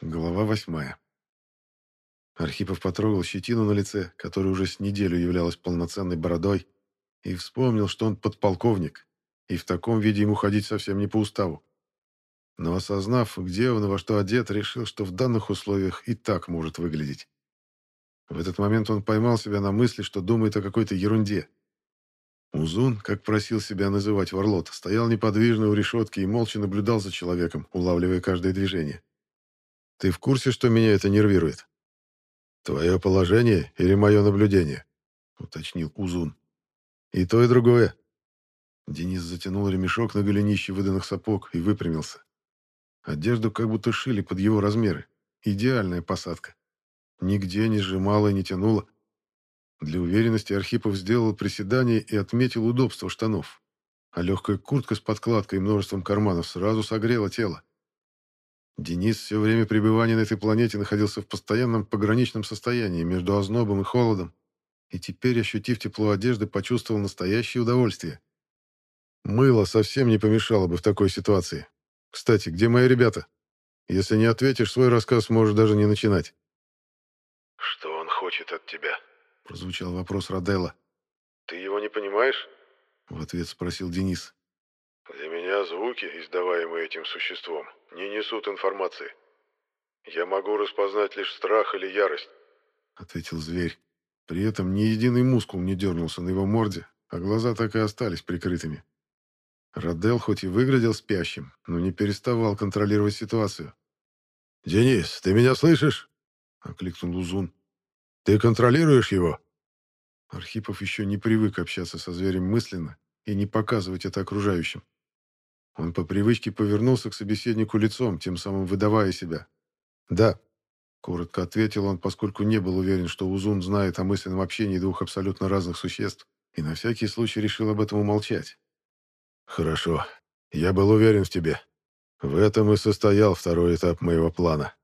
Глава восьмая. Архипов потрогал щетину на лице, которая уже с неделю являлась полноценной бородой, и вспомнил, что он подполковник, и в таком виде ему ходить совсем не по уставу. Но осознав, где он и во что одет, решил, что в данных условиях и так может выглядеть. В этот момент он поймал себя на мысли, что думает о какой-то ерунде. Узун, как просил себя называть Варлот, стоял неподвижно у решетки и молча наблюдал за человеком, улавливая каждое движение. Ты в курсе, что меня это нервирует? Твое положение или мое наблюдение? Уточнил Узун. И то, и другое. Денис затянул ремешок на голенище выданных сапог и выпрямился. Одежду как будто шили под его размеры. Идеальная посадка. Нигде не сжимала и не тянула. Для уверенности Архипов сделал приседание и отметил удобство штанов. А легкая куртка с подкладкой и множеством карманов сразу согрела тело. Денис все время пребывания на этой планете находился в постоянном пограничном состоянии между ознобом и холодом, и теперь, ощутив тепло одежды, почувствовал настоящее удовольствие. Мыло совсем не помешало бы в такой ситуации. Кстати, где мои ребята? Если не ответишь, свой рассказ можешь даже не начинать. «Что он хочет от тебя?» — прозвучал вопрос Роделла. «Ты его не понимаешь?» — в ответ спросил Денис. «Для меня звуки, издаваемые этим существом, не несут информации. Я могу распознать лишь страх или ярость», — ответил зверь. При этом ни единый мускул не дернулся на его морде, а глаза так и остались прикрытыми. Родел хоть и выглядел спящим, но не переставал контролировать ситуацию. «Денис, ты меня слышишь?» — окликнул Узун. «Ты контролируешь его?» Архипов еще не привык общаться со зверем мысленно и не показывать это окружающим. Он по привычке повернулся к собеседнику лицом, тем самым выдавая себя. «Да», — коротко ответил он, поскольку не был уверен, что Узун знает о мысленном общении двух абсолютно разных существ, и на всякий случай решил об этом умолчать. «Хорошо. Я был уверен в тебе. В этом и состоял второй этап моего плана.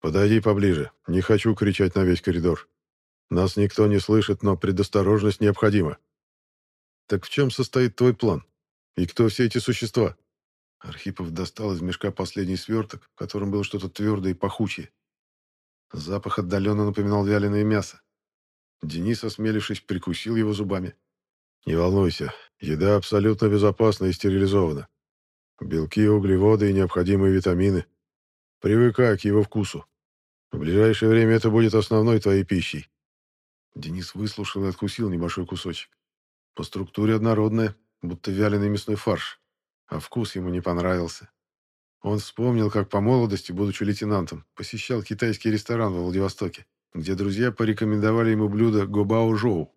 Подойди поближе. Не хочу кричать на весь коридор. Нас никто не слышит, но предосторожность необходима». «Так в чем состоит твой план?» «И кто все эти существа?» Архипов достал из мешка последний сверток, в котором было что-то твердое и пахучее. Запах отдаленно напоминал вяленое мясо. Денис, осмелившись, прикусил его зубами. «Не волнуйся, еда абсолютно безопасна и стерилизована. Белки, углеводы и необходимые витамины. Привыкай к его вкусу. В ближайшее время это будет основной твоей пищей». Денис выслушал и откусил небольшой кусочек. По структуре однородная, будто вяленый мясной фарш, а вкус ему не понравился. Он вспомнил, как по молодости, будучи лейтенантом, посещал китайский ресторан в Владивостоке, где друзья порекомендовали ему блюдо гобао-жоу.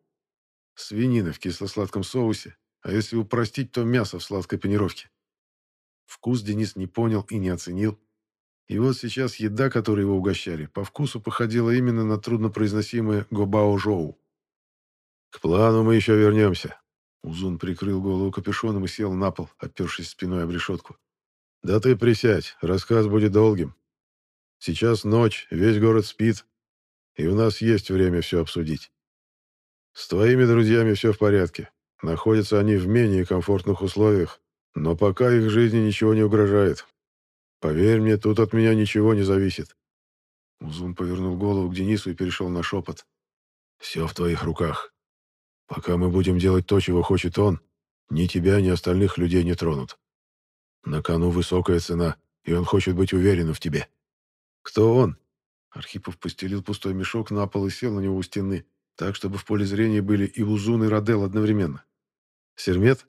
Свинина в кисло-сладком соусе, а если упростить, то мясо в сладкой панировке. Вкус Денис не понял и не оценил. И вот сейчас еда, которой его угощали, по вкусу походила именно на труднопроизносимое гобао-жоу. «К плану мы еще вернемся», Узун прикрыл голову капюшоном и сел на пол, опершись спиной об решетку. «Да ты присядь, рассказ будет долгим. Сейчас ночь, весь город спит, и у нас есть время все обсудить. С твоими друзьями все в порядке. Находятся они в менее комфортных условиях, но пока их жизни ничего не угрожает. Поверь мне, тут от меня ничего не зависит». Узун повернул голову к Денису и перешел на шепот. «Все в твоих руках. Пока мы будем делать то, чего хочет он, ни тебя, ни остальных людей не тронут. На кону высокая цена, и он хочет быть уверенным в тебе. Кто он? Архипов постелил пустой мешок на пол и сел на него у стены, так, чтобы в поле зрения были и Узун, и Родел одновременно. Сермет?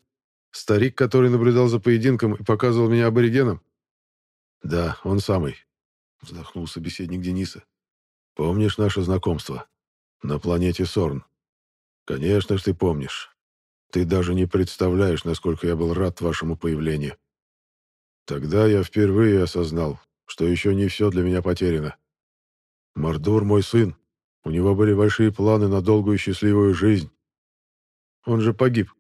Старик, который наблюдал за поединком и показывал меня аборигенам? Да, он самый, вздохнул собеседник Дениса. Помнишь наше знакомство? На планете Сорн. «Конечно ж ты помнишь. Ты даже не представляешь, насколько я был рад вашему появлению. Тогда я впервые осознал, что еще не все для меня потеряно. Мордур мой сын. У него были большие планы на долгую счастливую жизнь. Он же погиб.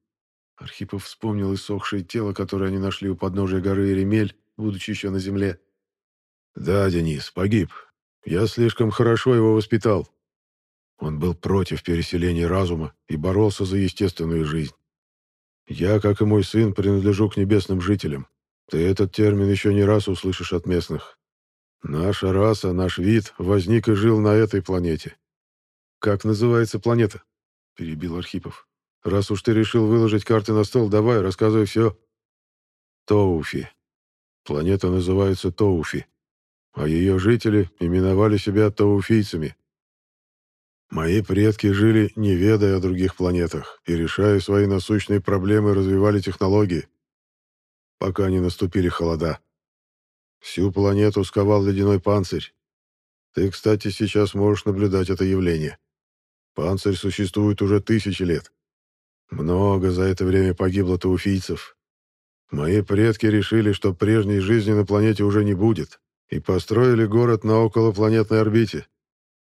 Архипов вспомнил иссохшее тело, которое они нашли у подножия горы Еремель, будучи еще на земле. «Да, Денис, погиб. Я слишком хорошо его воспитал. Он был против переселения разума и боролся за естественную жизнь. Я, как и мой сын, принадлежу к небесным жителям. Ты этот термин еще не раз услышишь от местных. Наша раса, наш вид возник и жил на этой планете. Как называется планета? Перебил Архипов. Раз уж ты решил выложить карты на стол, давай, рассказывай все. Тоуфи. Планета называется Тоуфи. А ее жители именовали себя тоуфийцами. Мои предки жили, не ведая о других планетах, и, решая свои насущные проблемы, развивали технологии, пока не наступили холода. Всю планету сковал ледяной панцирь. Ты, кстати, сейчас можешь наблюдать это явление. Панцирь существует уже тысячи лет. Много за это время погибло тауфийцев. Мои предки решили, что прежней жизни на планете уже не будет, и построили город на околопланетной орбите.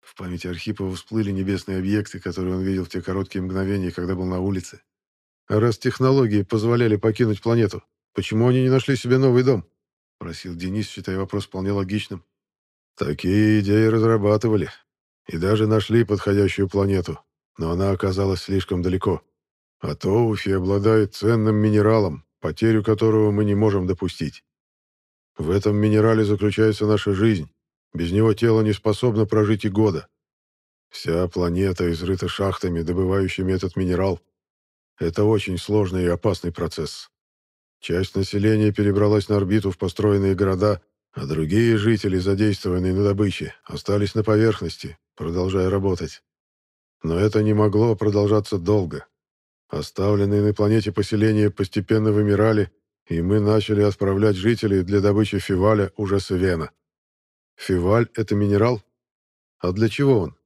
В памяти Архипова всплыли небесные объекты, которые он видел в те короткие мгновения, когда был на улице. А раз технологии позволяли покинуть планету, почему они не нашли себе новый дом? Просил Денис, считая вопрос вполне логичным. Такие идеи разрабатывали. И даже нашли подходящую планету. Но она оказалась слишком далеко. А Тоуфи обладает ценным минералом, потерю которого мы не можем допустить. В этом минерале заключается наша жизнь. Без него тело не способно прожить и года. Вся планета изрыта шахтами, добывающими этот минерал. Это очень сложный и опасный процесс. Часть населения перебралась на орбиту в построенные города, а другие жители, задействованные на добыче, остались на поверхности, продолжая работать. Но это не могло продолжаться долго. Оставленные на планете поселения постепенно вымирали, и мы начали отправлять жителей для добычи фиваля уже с Ивена. Фиваль — это минерал? А для чего он?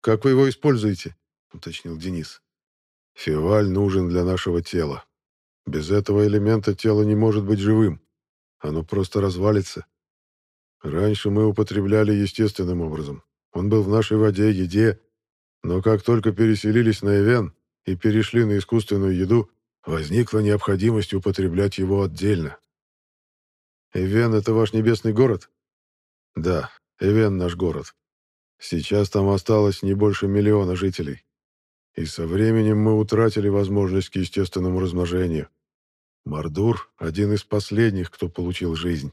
Как вы его используете? — уточнил Денис. Фиваль нужен для нашего тела. Без этого элемента тело не может быть живым. Оно просто развалится. Раньше мы употребляли естественным образом. Он был в нашей воде, еде. Но как только переселились на Эвен и перешли на искусственную еду, возникла необходимость употреблять его отдельно. Эвен — это ваш небесный город? Да, Эвен — наш город. Сейчас там осталось не больше миллиона жителей. И со временем мы утратили возможность к естественному размножению. Мардур — один из последних, кто получил жизнь.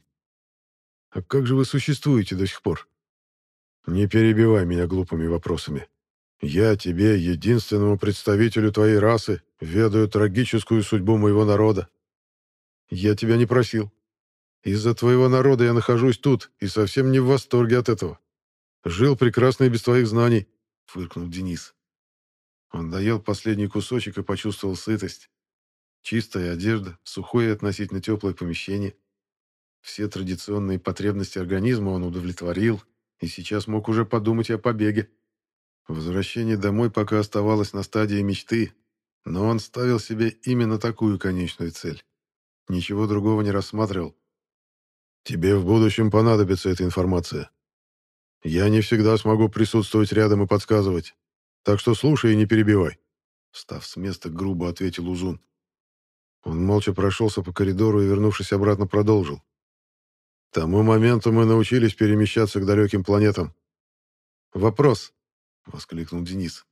А как же вы существуете до сих пор? Не перебивай меня глупыми вопросами. Я тебе, единственному представителю твоей расы, ведаю трагическую судьбу моего народа. Я тебя не просил. Из-за твоего народа я нахожусь тут и совсем не в восторге от этого. Жил прекрасно и без твоих знаний, — фыркнул Денис. Он доел последний кусочек и почувствовал сытость. Чистая одежда, сухое и относительно теплое помещение. Все традиционные потребности организма он удовлетворил и сейчас мог уже подумать о побеге. Возвращение домой пока оставалось на стадии мечты, но он ставил себе именно такую конечную цель. Ничего другого не рассматривал. «Тебе в будущем понадобится эта информация. Я не всегда смогу присутствовать рядом и подсказывать. Так что слушай и не перебивай. Встав с места, грубо ответил Узун. Он молча прошелся по коридору и, вернувшись обратно, продолжил. К тому моменту мы научились перемещаться к далеким планетам. «Вопрос!» — воскликнул Денис.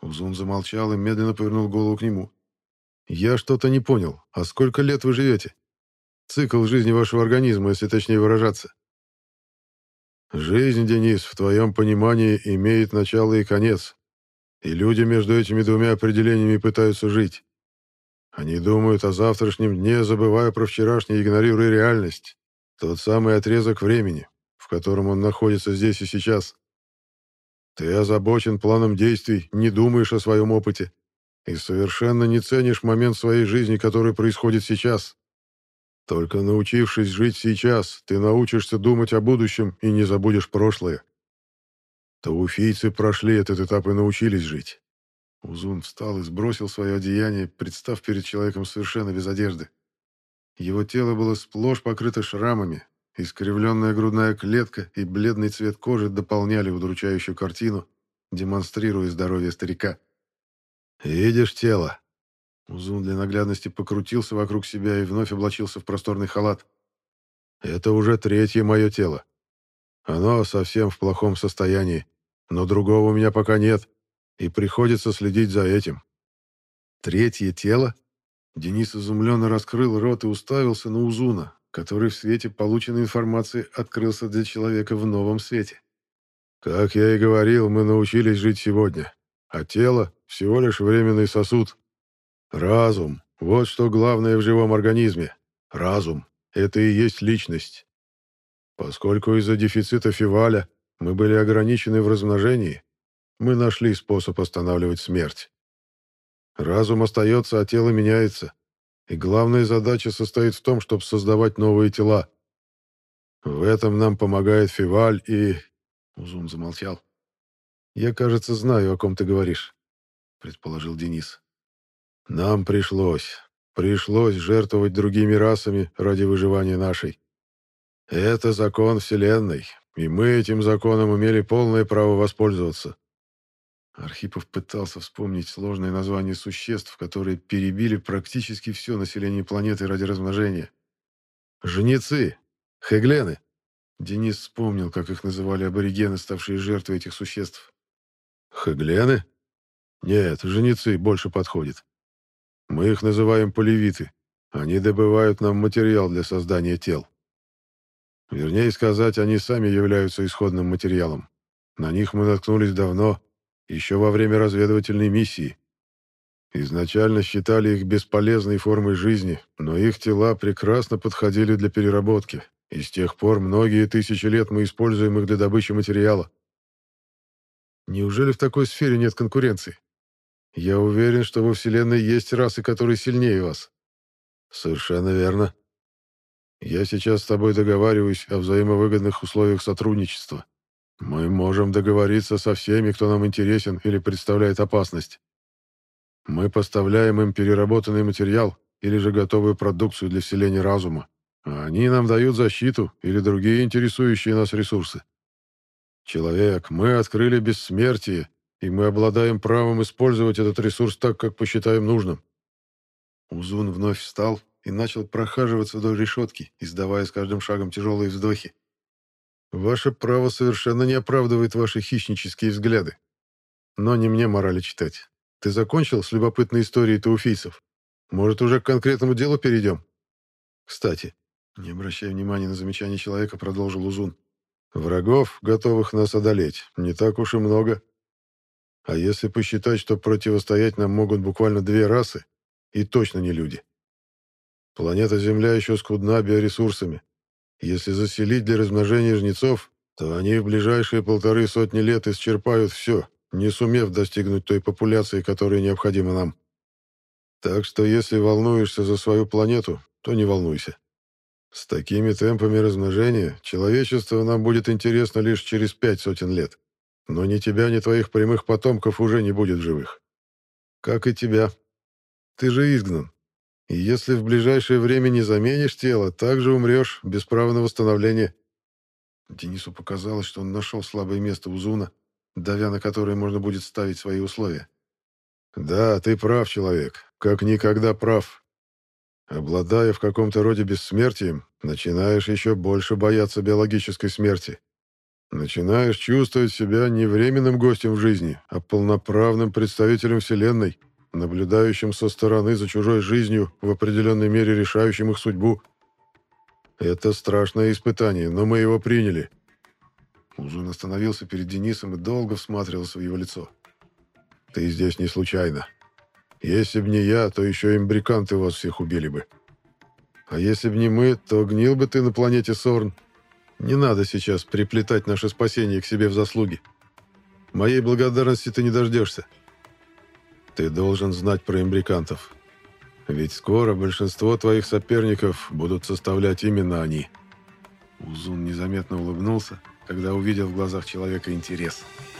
Узун замолчал и медленно повернул голову к нему. «Я что-то не понял. А сколько лет вы живете? Цикл жизни вашего организма, если точнее выражаться». Жизнь, Денис, в твоем понимании имеет начало и конец. И люди между этими двумя определениями пытаются жить. Они думают о завтрашнем дне, забывая про вчерашний, игнорируя реальность. Тот самый отрезок времени, в котором он находится здесь и сейчас. Ты озабочен планом действий, не думаешь о своем опыте и совершенно не ценишь момент своей жизни, который происходит сейчас. Только научившись жить сейчас, ты научишься думать о будущем и не забудешь прошлое. Тауфийцы прошли этот этап и научились жить. Узун встал и сбросил свое одеяние, представ перед человеком совершенно без одежды. Его тело было сплошь покрыто шрамами, искривленная грудная клетка и бледный цвет кожи дополняли удручающую картину, демонстрируя здоровье старика. «Видишь тело?» Узун для наглядности покрутился вокруг себя и вновь облачился в просторный халат. «Это уже третье мое тело. Оно совсем в плохом состоянии, но другого у меня пока нет, и приходится следить за этим». «Третье тело?» Денис изумленно раскрыл рот и уставился на Узуна, который в свете полученной информации открылся для человека в новом свете. Как я и говорил, мы научились жить сегодня, а тело — всего лишь временный сосуд. Разум — вот что главное в живом организме. Разум — это и есть личность. Поскольку из-за дефицита фиваля мы были ограничены в размножении, мы нашли способ останавливать смерть. Разум остается, а тело меняется. И главная задача состоит в том, чтобы создавать новые тела. В этом нам помогает Фиваль и... Узун замолчал. «Я, кажется, знаю, о ком ты говоришь», — предположил Денис. «Нам пришлось. Пришлось жертвовать другими расами ради выживания нашей. Это закон Вселенной, и мы этим законом имели полное право воспользоваться. Архипов пытался вспомнить сложные названия существ, которые перебили практически все население планеты ради размножения. «Жнецы! Хеглены!» Денис вспомнил, как их называли аборигены, ставшие жертвой этих существ. «Хеглены? Нет, жнецы больше подходит. Мы их называем полевиты. Они добывают нам материал для создания тел. Вернее сказать, они сами являются исходным материалом. На них мы наткнулись давно, еще во время разведывательной миссии. Изначально считали их бесполезной формой жизни, но их тела прекрасно подходили для переработки, и с тех пор многие тысячи лет мы используем их для добычи материала. Неужели в такой сфере нет конкуренции? Я уверен, что во Вселенной есть расы, которые сильнее вас. Совершенно верно. Я сейчас с тобой договариваюсь о взаимовыгодных условиях сотрудничества. Мы можем договориться со всеми, кто нам интересен или представляет опасность. Мы поставляем им переработанный материал или же готовую продукцию для вселения разума, а они нам дают защиту или другие интересующие нас ресурсы. Человек, мы открыли бессмертие, и мы обладаем правом использовать этот ресурс так, как посчитаем нужным. Узун вновь встал и начал прохаживаться вдоль решетки, издавая с каждым шагом тяжелые вздохи. Ваше право совершенно не оправдывает ваши хищнические взгляды. Но не мне морали читать. Ты закончил с любопытной историей тауфийцев? Может, уже к конкретному делу перейдем? Кстати, не обращая внимания на замечание человека, продолжил Узун. Врагов, готовых нас одолеть, не так уж и много. А если посчитать, что противостоять нам могут буквально две расы, и точно не люди. Планета Земля еще скудна биоресурсами, если заселить для размножения жнецов, то они в ближайшие полторы сотни лет исчерпают все, не сумев достигнуть той популяции, которая необходима нам. Так что если волнуешься за свою планету, то не волнуйся. С такими темпами размножения человечество нам будет интересно лишь через пять сотен лет. Но ни тебя, ни твоих прямых потомков уже не будет в живых. Как и тебя. Ты же изгнан. И если в ближайшее время не заменишь тело, также умрешь без права на восстановление. Денису показалось, что он нашел слабое место у Зуна, давя на которое можно будет ставить свои условия. «Да, ты прав, человек, как никогда прав. Обладая в каком-то роде бессмертием, начинаешь еще больше бояться биологической смерти. Начинаешь чувствовать себя не временным гостем в жизни, а полноправным представителем Вселенной, наблюдающим со стороны за чужой жизнью, в определенной мере решающим их судьбу. Это страшное испытание, но мы его приняли. Узун остановился перед Денисом и долго всматривался в его лицо. Ты здесь не случайно. Если б не я, то еще имбриканты вас всех убили бы. А если б не мы, то гнил бы ты на планете Сорн. Не надо сейчас приплетать наше спасение к себе в заслуги. Моей благодарности ты не дождешься. Ты должен знать про имбрикантов. Ведь скоро большинство твоих соперников будут составлять именно они». Узун незаметно улыбнулся, когда увидел в глазах человека интерес. «Интерес».